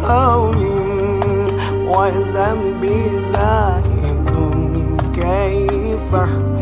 يوم وذنبي زائد كيف احتمالي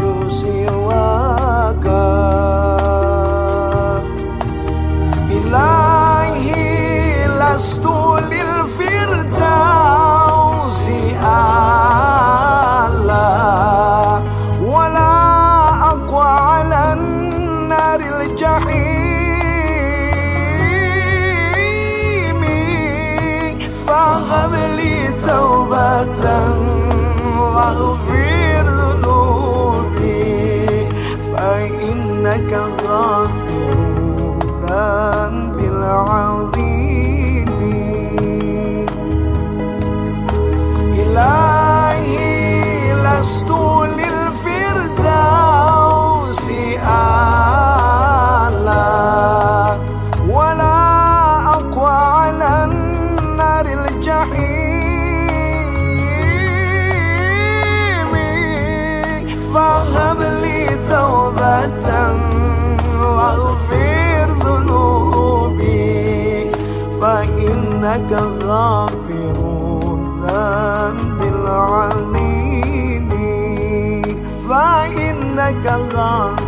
على النار الجحيم. فهب لي توبة. أقوى على النار الجحيم. فهب لي توبة واغفر ذنوبي فإنك غافر الذنب العليم فإنك غافر